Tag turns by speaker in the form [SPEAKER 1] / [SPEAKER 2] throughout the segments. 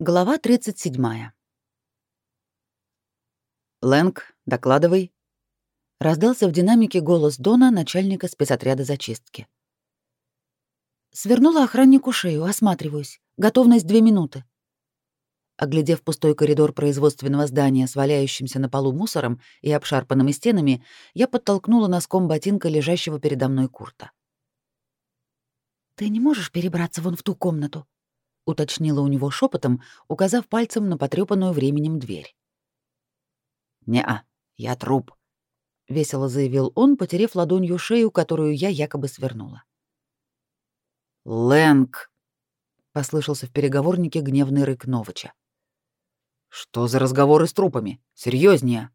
[SPEAKER 1] Глава 37. «Лэнг, докладывай», — раздался в динамике голос Дона, начальника спецотряда зачистки. «Свернула охраннику шею, осматриваюсь. Готовность две минуты». Оглядев пустой коридор производственного здания с валяющимся на полу мусором и обшарпанными стенами, я подтолкнула носком ботинка лежащего передо мной Курта. «Ты не можешь перебраться вон в ту комнату?» Уточнила у него шепотом, указав пальцем на потрепанную временем дверь. «Не-а, я труп», — весело заявил он, потерев ладонью шею, которую я якобы свернула. «Лэнг!» — послышался в переговорнике гневный рык Новича. «Что за разговоры с трупами? Серьезнее.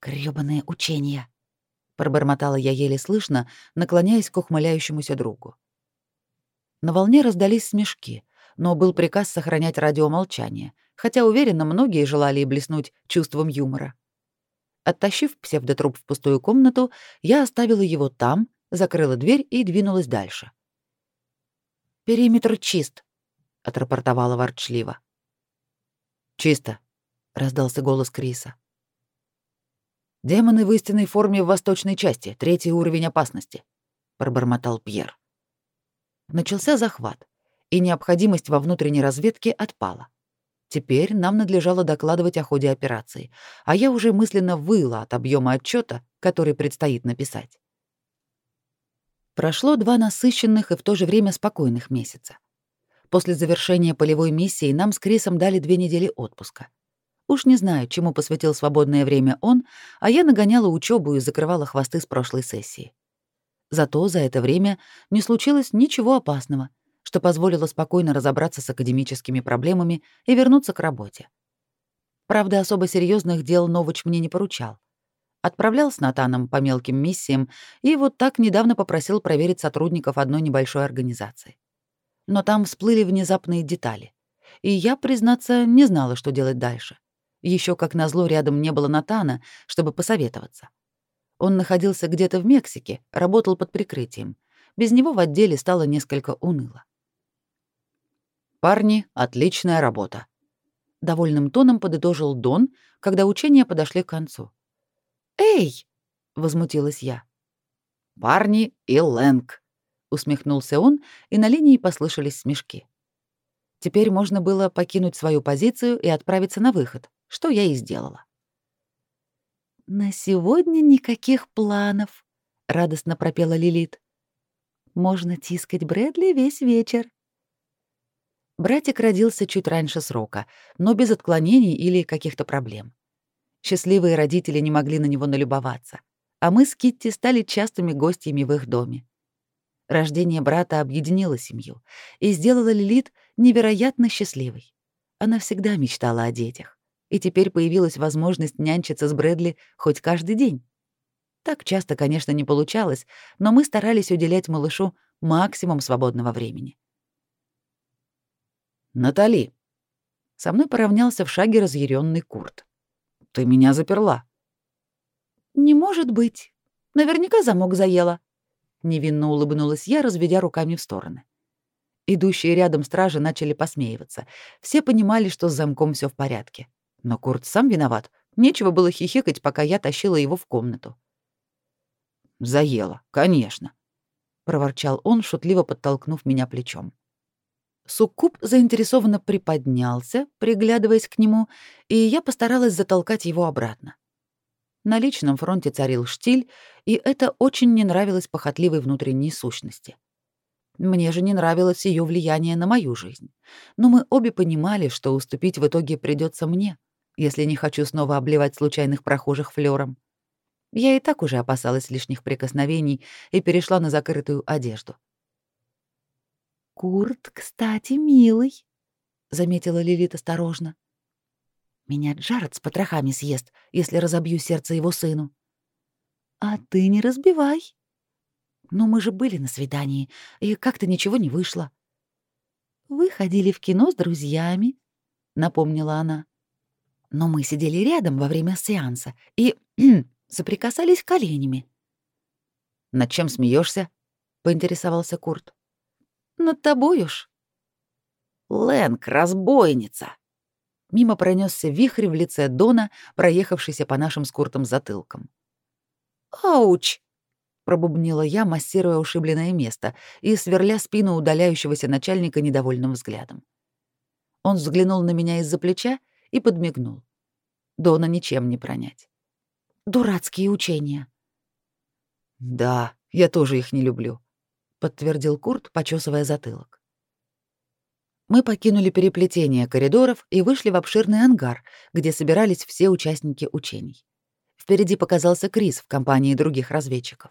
[SPEAKER 1] «Грёбаные учения!» — пробормотала я еле слышно, наклоняясь к ухмыляющемуся другу. На волне раздались смешки, но был приказ сохранять радиомолчание, хотя, уверенно, многие желали и блеснуть чувством юмора. Оттащив псевдотруп в пустую комнату, я оставила его там, закрыла дверь и двинулась дальше. «Периметр чист», — отрапортовала ворчливо. «Чисто», — раздался голос Криса. «Демоны в истинной форме в восточной части, третий уровень опасности», — пробормотал Пьер. Начался захват, и необходимость во внутренней разведке отпала. Теперь нам надлежало докладывать о ходе операции, а я уже мысленно выла от объема отчета, который предстоит написать. Прошло два насыщенных и в то же время спокойных месяца. После завершения полевой миссии нам с Крисом дали две недели отпуска. Уж не знаю, чему посвятил свободное время он, а я нагоняла учебу и закрывала хвосты с прошлой сессии. Зато за это время не случилось ничего опасного, что позволило спокойно разобраться с академическими проблемами и вернуться к работе. Правда, особо серьезных дел Новыч мне не поручал. Отправлял с Натаном по мелким миссиям и вот так недавно попросил проверить сотрудников одной небольшой организации. Но там всплыли внезапные детали. И я, признаться, не знала, что делать дальше. Еще как назло рядом не было Натана, чтобы посоветоваться. Он находился где-то в Мексике, работал под прикрытием. Без него в отделе стало несколько уныло. «Парни, отличная работа», — довольным тоном подытожил Дон, когда учения подошли к концу. «Эй!» — возмутилась я. «Парни и Лэнг», — усмехнулся он, и на линии послышались смешки. Теперь можно было покинуть свою позицию и отправиться на выход, что я и сделала. «На сегодня никаких планов», — радостно пропела Лилит. «Можно тискать Брэдли весь вечер». Братик родился чуть раньше срока, но без отклонений или каких-то проблем. Счастливые родители не могли на него налюбоваться, а мы с Китти стали частыми гостями в их доме. Рождение брата объединило семью и сделало Лилит невероятно счастливой. Она всегда мечтала о детях и теперь появилась возможность нянчиться с Брэдли хоть каждый день. Так часто, конечно, не получалось, но мы старались уделять малышу максимум свободного времени. «Натали!» Со мной поравнялся в шаге разъяренный Курт. «Ты меня заперла». «Не может быть. Наверняка замок заела». Невинно улыбнулась я, разведя руками в стороны. Идущие рядом стражи начали посмеиваться. Все понимали, что с замком все в порядке. Но Курт сам виноват. Нечего было хихикать, пока я тащила его в комнату. «Заела, конечно», — проворчал он, шутливо подтолкнув меня плечом. Суккуб заинтересованно приподнялся, приглядываясь к нему, и я постаралась затолкать его обратно. На личном фронте царил штиль, и это очень не нравилось похотливой внутренней сущности. Мне же не нравилось ее влияние на мою жизнь. Но мы обе понимали, что уступить в итоге придется мне если не хочу снова обливать случайных прохожих флёром. Я и так уже опасалась лишних прикосновений и перешла на закрытую одежду. «Курт, кстати, милый», — заметила Лилит осторожно. «Меня Джаред с потрохами съест, если разобью сердце его сыну». «А ты не разбивай». «Но мы же были на свидании, и как-то ничего не вышло». «Вы ходили в кино с друзьями», — напомнила она но мы сидели рядом во время сеанса и соприкасались коленями. «Над чем смеешься? поинтересовался Курт. «Над тобой уж». Лэнг, разбойница!» Мимо пронесся вихрь в лице Дона, проехавшийся по нашим скуртам затылкам. «Ауч!» — пробубнила я, массируя ушибленное место и сверля спину удаляющегося начальника недовольным взглядом. Он взглянул на меня из-за плеча и подмигнул. Дона ничем не пронять. «Дурацкие учения». «Да, я тоже их не люблю», — подтвердил Курт, почесывая затылок. Мы покинули переплетение коридоров и вышли в обширный ангар, где собирались все участники учений. Впереди показался Крис в компании других разведчиков.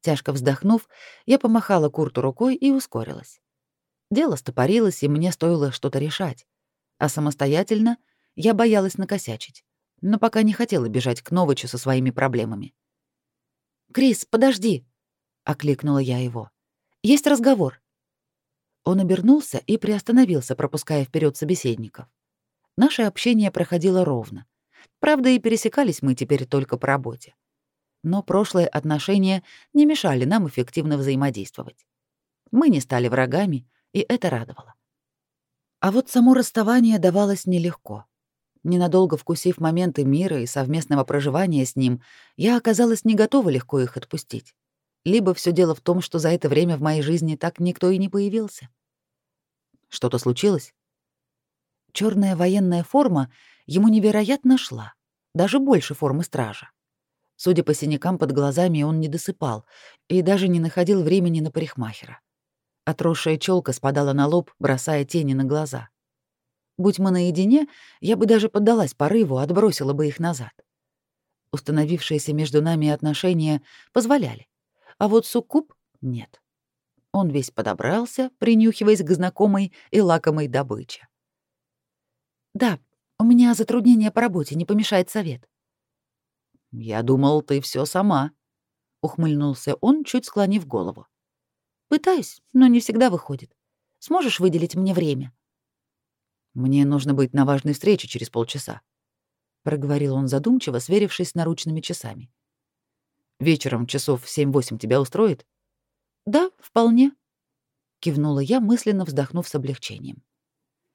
[SPEAKER 1] Тяжко вздохнув, я помахала Курту рукой и ускорилась. Дело стопорилось, и мне стоило что-то решать. А самостоятельно я боялась накосячить, но пока не хотела бежать к Новичу со своими проблемами. «Крис, подожди!» — окликнула я его. «Есть разговор». Он обернулся и приостановился, пропуская вперед собеседников. Наше общение проходило ровно. Правда, и пересекались мы теперь только по работе. Но прошлые отношения не мешали нам эффективно взаимодействовать. Мы не стали врагами, и это радовало. А вот само расставание давалось нелегко. Ненадолго вкусив моменты мира и совместного проживания с ним, я оказалась не готова легко их отпустить. Либо все дело в том, что за это время в моей жизни так никто и не появился. Что-то случилось? Черная военная форма ему невероятно шла, даже больше формы стража. Судя по синякам под глазами, он не досыпал и даже не находил времени на парикмахера. Отросшая челка спадала на лоб, бросая тени на глаза. Будь мы наедине, я бы даже поддалась порыву, отбросила бы их назад. Установившиеся между нами отношения позволяли, а вот суккуб — нет. Он весь подобрался, принюхиваясь к знакомой и лакомой добыче. «Да, у меня затруднение по работе, не помешает совет». «Я думал, ты все сама», — ухмыльнулся он, чуть склонив голову. «Пытаюсь, но не всегда выходит. Сможешь выделить мне время?» «Мне нужно быть на важной встрече через полчаса», — проговорил он задумчиво, сверившись с наручными часами. «Вечером часов в семь-восемь тебя устроит?» «Да, вполне», — кивнула я, мысленно вздохнув с облегчением.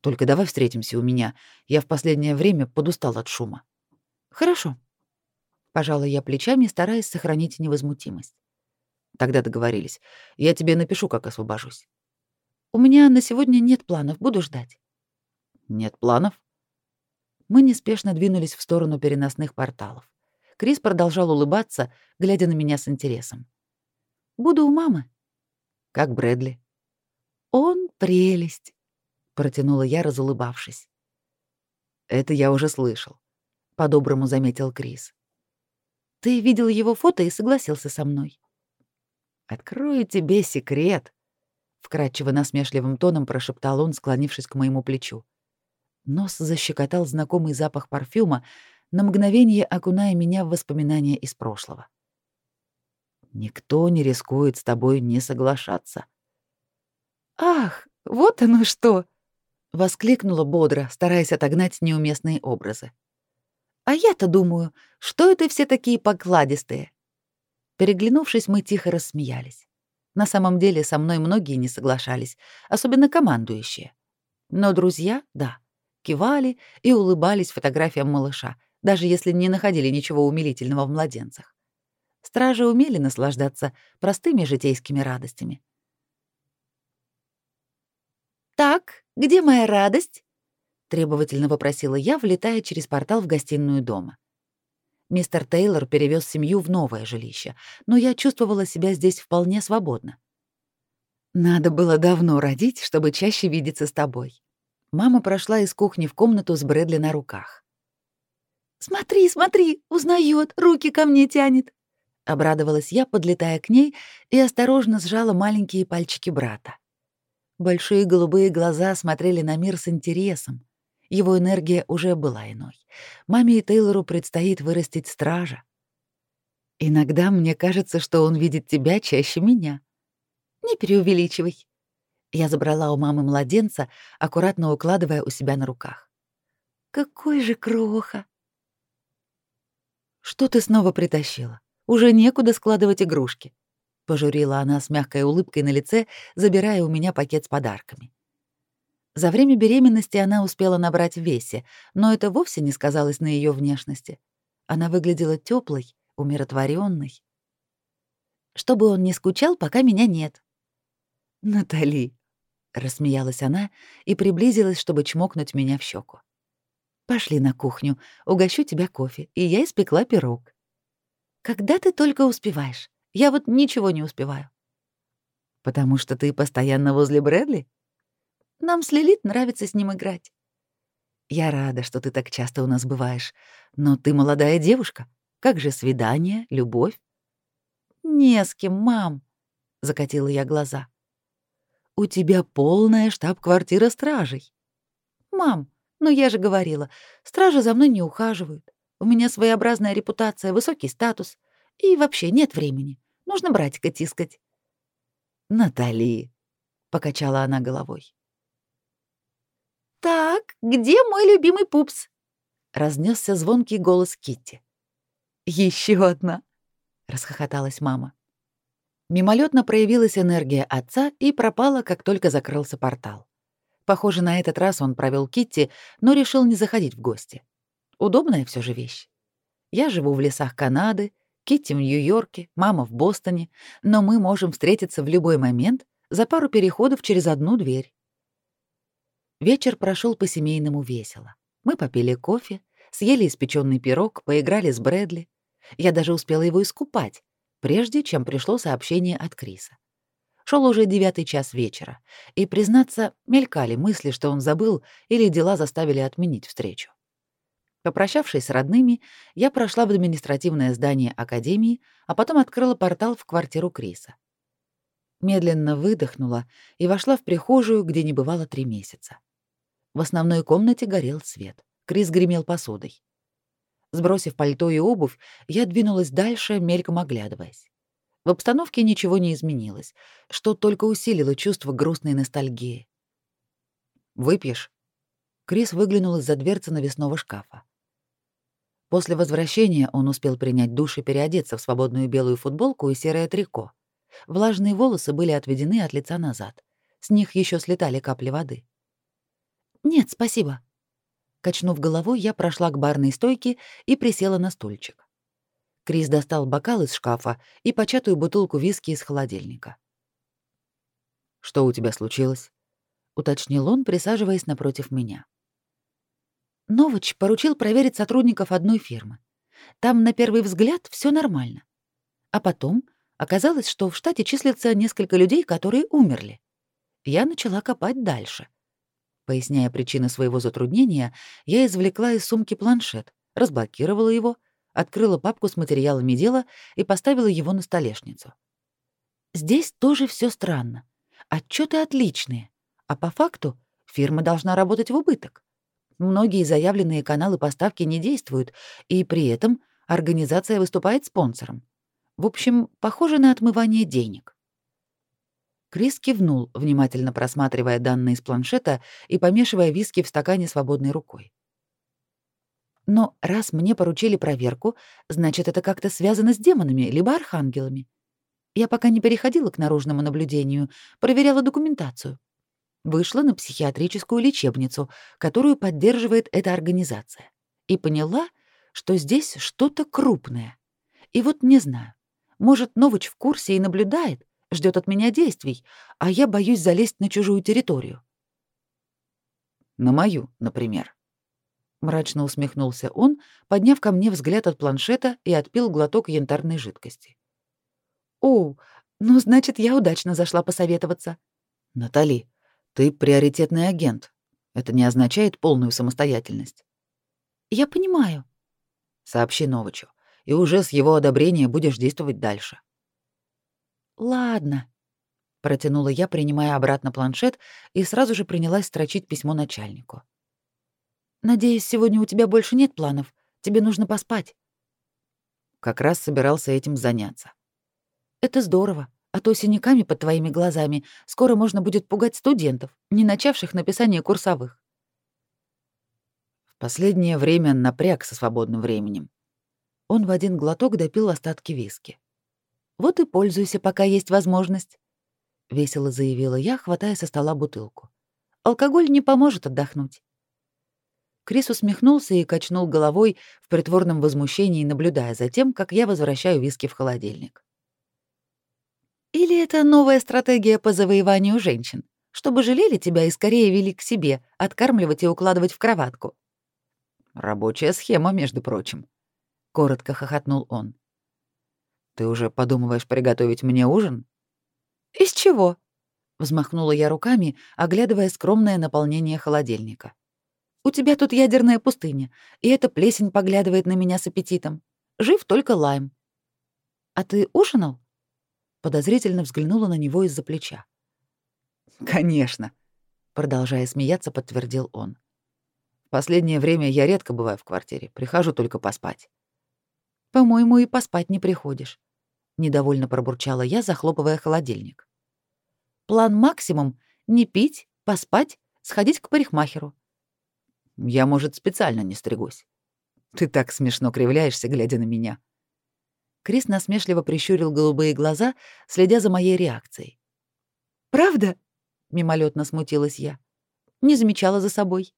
[SPEAKER 1] «Только давай встретимся у меня. Я в последнее время подустал от шума». «Хорошо». Пожала я плечами, стараясь сохранить невозмутимость. Тогда договорились. Я тебе напишу, как освобожусь. У меня на сегодня нет планов, буду ждать. Нет планов? Мы неспешно двинулись в сторону переносных порталов. Крис продолжал улыбаться, глядя на меня с интересом. Буду у мамы. Как Брэдли. Он прелесть, протянула я, разулыбавшись. Это я уже слышал, по-доброму заметил Крис. Ты видел его фото и согласился со мной. Открою тебе секрет, вкрадчиво насмешливым тоном прошептал он, склонившись к моему плечу. Нос защекотал знакомый запах парфюма, на мгновение окуная меня в воспоминания из прошлого. Никто не рискует с тобой не соглашаться. Ах, вот оно что, воскликнула бодро, стараясь отогнать неуместные образы. А я-то думаю, что это все такие покладистые. Переглянувшись, мы тихо рассмеялись. На самом деле со мной многие не соглашались, особенно командующие. Но друзья, да, кивали и улыбались фотографиям малыша, даже если не находили ничего умилительного в младенцах. Стражи умели наслаждаться простыми житейскими радостями. «Так, где моя радость?» — требовательно вопросила я, влетая через портал в гостиную дома. Мистер Тейлор перевез семью в новое жилище, но я чувствовала себя здесь вполне свободно. «Надо было давно родить, чтобы чаще видеться с тобой». Мама прошла из кухни в комнату с Брэдли на руках. «Смотри, смотри, узнает, руки ко мне тянет», Обрадовалась я, подлетая к ней, и осторожно сжала маленькие пальчики брата. Большие голубые глаза смотрели на мир с интересом. Его энергия уже была иной. Маме и Тейлору предстоит вырастить стража. Иногда мне кажется, что он видит тебя чаще меня. Не преувеличивай. Я забрала у мамы младенца, аккуратно укладывая у себя на руках. Какой же кроха! Что ты снова притащила? Уже некуда складывать игрушки. Пожурила она с мягкой улыбкой на лице, забирая у меня пакет с подарками. За время беременности она успела набрать в весе, но это вовсе не сказалось на ее внешности. Она выглядела теплой, умиротворенной. Чтобы он не скучал, пока меня нет. Натали, рассмеялась она и приблизилась, чтобы чмокнуть меня в щеку. Пошли на кухню, угощу тебя кофе, и я испекла пирог. Когда ты только успеваешь? Я вот ничего не успеваю. Потому что ты постоянно возле Брэдли? Нам с Лилит нравится с ним играть. Я рада, что ты так часто у нас бываешь. Но ты молодая девушка. Как же свидание, любовь? Не с кем, мам, закатила я глаза. У тебя полная штаб-квартира стражей. Мам, ну я же говорила, стражи за мной не ухаживают. У меня своеобразная репутация, высокий статус. И вообще нет времени. Нужно братика тискать. Натали, покачала она головой. Так, где мой любимый пупс? Разнесся звонкий голос Китти. Еще одна, расхохоталась мама. Мимолетно проявилась энергия отца и пропала, как только закрылся портал. Похоже, на этот раз он провел Китти, но решил не заходить в гости. Удобная все же вещь. Я живу в лесах Канады, Китти в Нью-Йорке, мама в Бостоне, но мы можем встретиться в любой момент за пару переходов через одну дверь. Вечер прошел по-семейному весело. Мы попили кофе, съели испеченный пирог, поиграли с Брэдли. Я даже успела его искупать, прежде чем пришло сообщение от Криса. Шел уже девятый час вечера, и, признаться, мелькали мысли, что он забыл или дела заставили отменить встречу. Попрощавшись с родными, я прошла в административное здание академии, а потом открыла портал в квартиру Криса. Медленно выдохнула и вошла в прихожую, где не бывало три месяца. В основной комнате горел свет. Крис гремел посудой. Сбросив пальто и обувь, я двинулась дальше, мельком оглядываясь. В обстановке ничего не изменилось, что только усилило чувство грустной ностальгии. «Выпьешь?» Крис выглянул из-за дверцы навесного шкафа. После возвращения он успел принять душ и переодеться в свободную белую футболку и серое трико. Влажные волосы были отведены от лица назад. С них еще слетали капли воды. «Нет, спасибо». Качнув головой, я прошла к барной стойке и присела на стульчик. Крис достал бокал из шкафа и початую бутылку виски из холодильника. «Что у тебя случилось?» — уточнил он, присаживаясь напротив меня. Новоч поручил проверить сотрудников одной фирмы. Там на первый взгляд все нормально. А потом Оказалось, что в штате числится несколько людей, которые умерли. Я начала копать дальше. Поясняя причины своего затруднения, я извлекла из сумки планшет, разблокировала его, открыла папку с материалами дела и поставила его на столешницу. Здесь тоже все странно. Отчеты отличные, а по факту фирма должна работать в убыток. Многие заявленные каналы поставки не действуют, и при этом организация выступает спонсором. В общем, похоже на отмывание денег. Крис кивнул, внимательно просматривая данные из планшета и помешивая виски в стакане свободной рукой. Но раз мне поручили проверку, значит, это как-то связано с демонами либо архангелами. Я пока не переходила к наружному наблюдению, проверяла документацию. Вышла на психиатрическую лечебницу, которую поддерживает эта организация, и поняла, что здесь что-то крупное. И вот не знаю, может, Новыч в курсе и наблюдает, ждет от меня действий, а я боюсь залезть на чужую территорию. На мою, например. Мрачно усмехнулся он, подняв ко мне взгляд от планшета и отпил глоток янтарной жидкости. «О, ну, значит, я удачно зашла посоветоваться». «Натали, ты приоритетный агент. Это не означает полную самостоятельность». «Я понимаю», — сообщи Новичу и уже с его одобрения будешь действовать дальше. Ладно, протянула я, принимая обратно планшет, и сразу же принялась строчить письмо начальнику. Надеюсь, сегодня у тебя больше нет планов. Тебе нужно поспать. Как раз собирался этим заняться. Это здорово, а то синяками под твоими глазами скоро можно будет пугать студентов, не начавших написание курсовых. В последнее время напряг со свободным временем. Он в один глоток допил остатки виски. «Вот и пользуйся, пока есть возможность», — весело заявила я, хватая со стола бутылку. Алкоголь не поможет отдохнуть. Крис усмехнулся и качнул головой в притворном возмущении, наблюдая за тем, как я возвращаю виски в холодильник. Или это новая стратегия по завоеванию женщин, чтобы жалели тебя и скорее вели к себе, откармливать и укладывать в кроватку? Рабочая схема, между прочим, коротко хохотнул он. Ты уже подумываешь приготовить мне ужин? Из чего? взмахнула я руками, оглядывая скромное наполнение холодильника. У тебя тут ядерная пустыня, и эта плесень поглядывает на меня с аппетитом. Жив только лайм. А ты ужинал? Подозрительно взглянула на него из-за плеча. Конечно, продолжая смеяться, подтвердил он. Последнее время я редко бываю в квартире, прихожу только поспать. По-моему, и поспать не приходишь, недовольно пробурчала я, захлопывая холодильник. План максимум не пить, поспать, сходить к парикмахеру. Я, может, специально не стригусь. Ты так смешно кривляешься, глядя на меня. Крис насмешливо прищурил голубые глаза, следя за моей реакцией. «Правда?» — мимолетно смутилась я. «Не замечала за собой».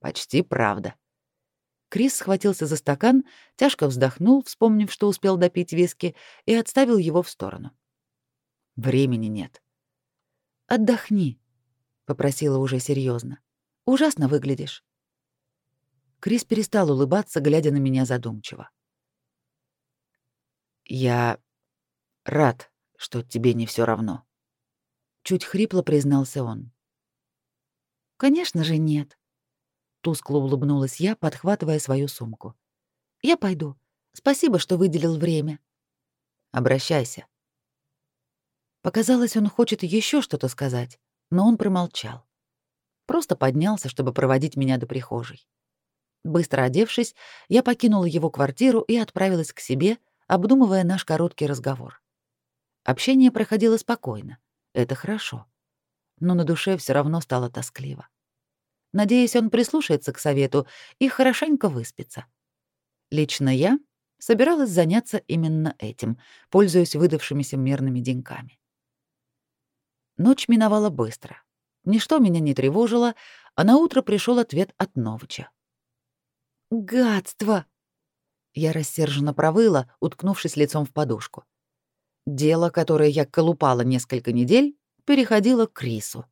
[SPEAKER 1] «Почти правда». Крис схватился за стакан, тяжко вздохнул, вспомнив, что успел допить виски, и отставил его в сторону. «Времени нет». «Отдохни», — попросила уже серьезно. «Ужасно выглядишь». Крис перестал улыбаться, глядя на меня задумчиво. «Я рад, что тебе не все равно», — чуть хрипло признался он. «Конечно же нет», — тускло улыбнулась я, подхватывая свою сумку. «Я пойду. Спасибо, что выделил время». «Обращайся». Показалось, он хочет еще что-то сказать, но он промолчал. Просто поднялся, чтобы проводить меня до прихожей. Быстро одевшись, я покинула его квартиру и отправилась к себе, обдумывая наш короткий разговор. Общение проходило спокойно. Это хорошо. Но на душе все равно стало тоскливо. Надеюсь, он прислушается к совету и хорошенько выспится. Лично я собиралась заняться именно этим, пользуясь выдавшимися мирными деньками. Ночь миновала быстро. Ничто меня не тревожило, а на утро пришел ответ от Новича. «Гадство!» Я рассерженно провыла, уткнувшись лицом в подушку. Дело, которое я колупала несколько недель, переходило к Крису.